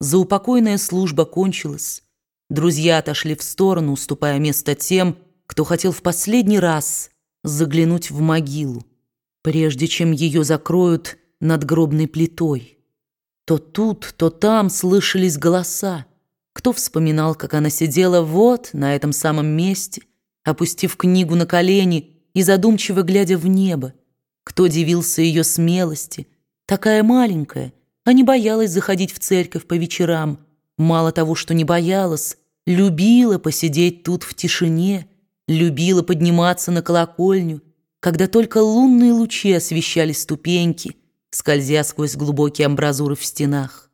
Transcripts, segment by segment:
Заупокойная служба кончилась. Друзья отошли в сторону, уступая место тем, кто хотел в последний раз заглянуть в могилу, прежде чем ее закроют над гробной плитой. То тут, то там слышались голоса. Кто вспоминал, как она сидела вот на этом самом месте, опустив книгу на колени и задумчиво глядя в небо. Кто дивился ее смелости, такая маленькая, а не боялась заходить в церковь по вечерам. Мало того, что не боялась, любила посидеть тут в тишине, любила подниматься на колокольню, когда только лунные лучи освещали ступеньки, скользя сквозь глубокие амбразуры в стенах.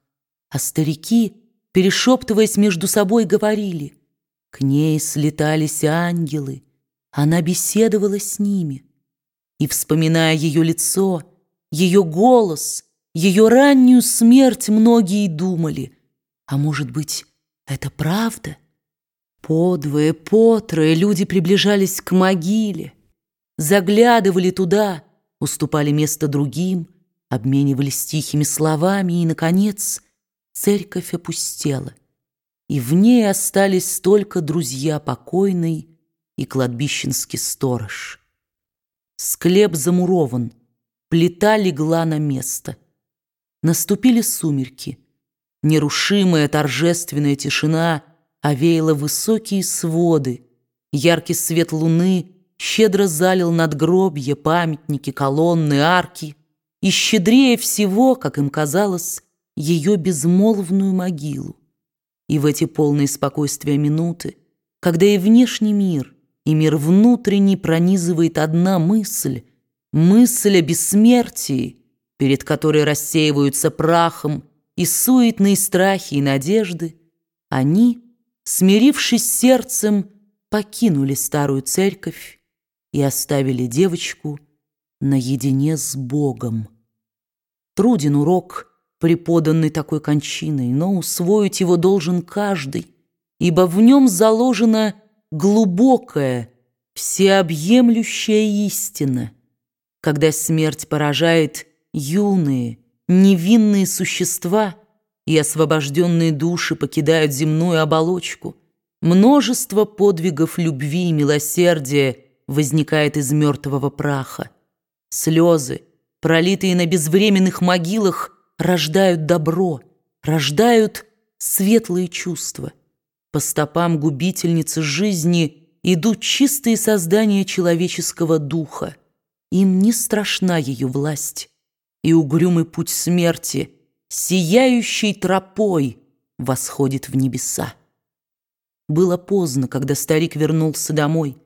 А старики, перешептываясь между собой, говорили, к ней слетались ангелы, она беседовала с ними. И, вспоминая ее лицо, ее голос, ее раннюю смерть, многие думали, а может быть, это правда? Подвое, потрое люди приближались к могиле, заглядывали туда, уступали место другим, обменивались тихими словами, и, наконец, церковь опустела и в ней остались только друзья покойной и кладбищенский сторож. Склеп замурован, плита легла на место. Наступили сумерки. Нерушимая торжественная тишина овеяла высокие своды. Яркий свет луны щедро залил надгробья, памятники, колонны, арки. И щедрее всего, как им казалось, ее безмолвную могилу. И в эти полные спокойствия минуты, когда и внешний мир, и мир внутренний пронизывает одна мысль, мысль о бессмертии, перед которой рассеиваются прахом и суетные страхи и надежды, они, смирившись сердцем, покинули старую церковь и оставили девочку наедине с Богом. Труден урок — преподанный такой кончиной, но усвоить его должен каждый, ибо в нем заложена глубокая, всеобъемлющая истина. Когда смерть поражает юные, невинные существа и освобожденные души покидают земную оболочку, множество подвигов любви и милосердия возникает из мертвого праха. Слезы, пролитые на безвременных могилах, рождают добро, рождают светлые чувства. По стопам губительницы жизни идут чистые создания человеческого духа. Им не страшна ее власть, и угрюмый путь смерти, сияющей тропой, восходит в небеса. Было поздно, когда старик вернулся домой.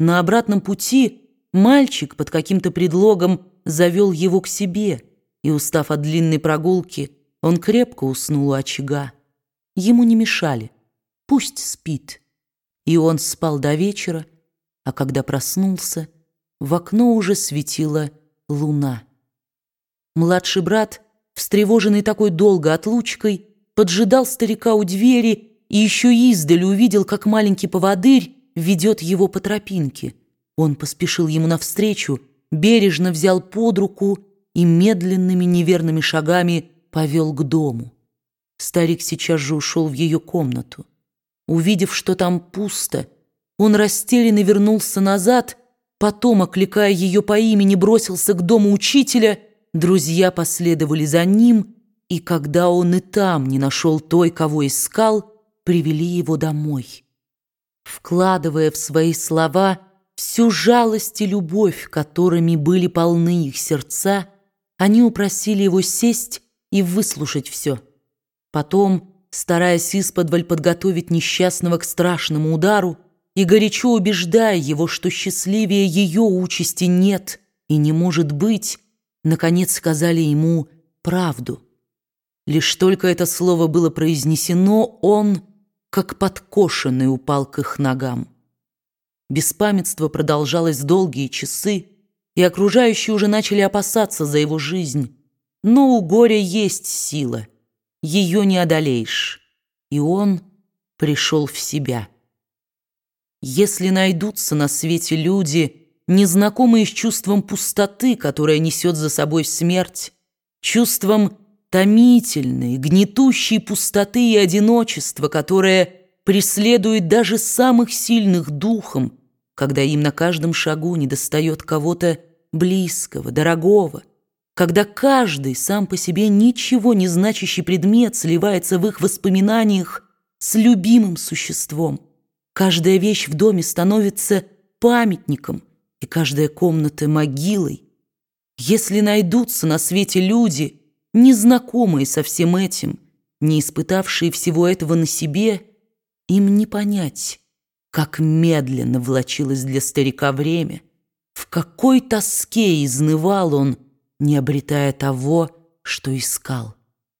На обратном пути мальчик под каким-то предлогом завел его к себе — и, устав от длинной прогулки, он крепко уснул у очага. Ему не мешали. Пусть спит. И он спал до вечера, а когда проснулся, в окно уже светила луна. Младший брат, встревоженный такой долго отлучкой, поджидал старика у двери и еще издали увидел, как маленький поводырь ведет его по тропинке. Он поспешил ему навстречу, бережно взял под руку и медленными неверными шагами повел к дому. Старик сейчас же ушел в ее комнату. Увидев, что там пусто, он растерянно вернулся назад, потом, окликая ее по имени, бросился к дому учителя, друзья последовали за ним, и когда он и там не нашел той, кого искал, привели его домой. Вкладывая в свои слова всю жалость и любовь, которыми были полны их сердца, они упросили его сесть и выслушать все. Потом, стараясь исподволь подготовить несчастного к страшному удару и горячо убеждая его, что счастливее ее участи нет и не может быть, наконец сказали ему правду. Лишь только это слово было произнесено, он, как подкошенный, упал к их ногам. Беспамятство продолжалось долгие часы, и окружающие уже начали опасаться за его жизнь. Но у горя есть сила, ее не одолеешь. И он пришел в себя. Если найдутся на свете люди, незнакомые с чувством пустоты, которое несет за собой смерть, чувством томительной, гнетущей пустоты и одиночества, которое преследует даже самых сильных духом, когда им на каждом шагу недостает кого-то близкого, дорогого, когда каждый сам по себе ничего не значащий предмет сливается в их воспоминаниях с любимым существом. Каждая вещь в доме становится памятником, и каждая комната могилой. Если найдутся на свете люди, незнакомые со всем этим, не испытавшие всего этого на себе, им не понять, как медленно влачилось для старика время, в какой тоске изнывал он, не обретая того, что искал.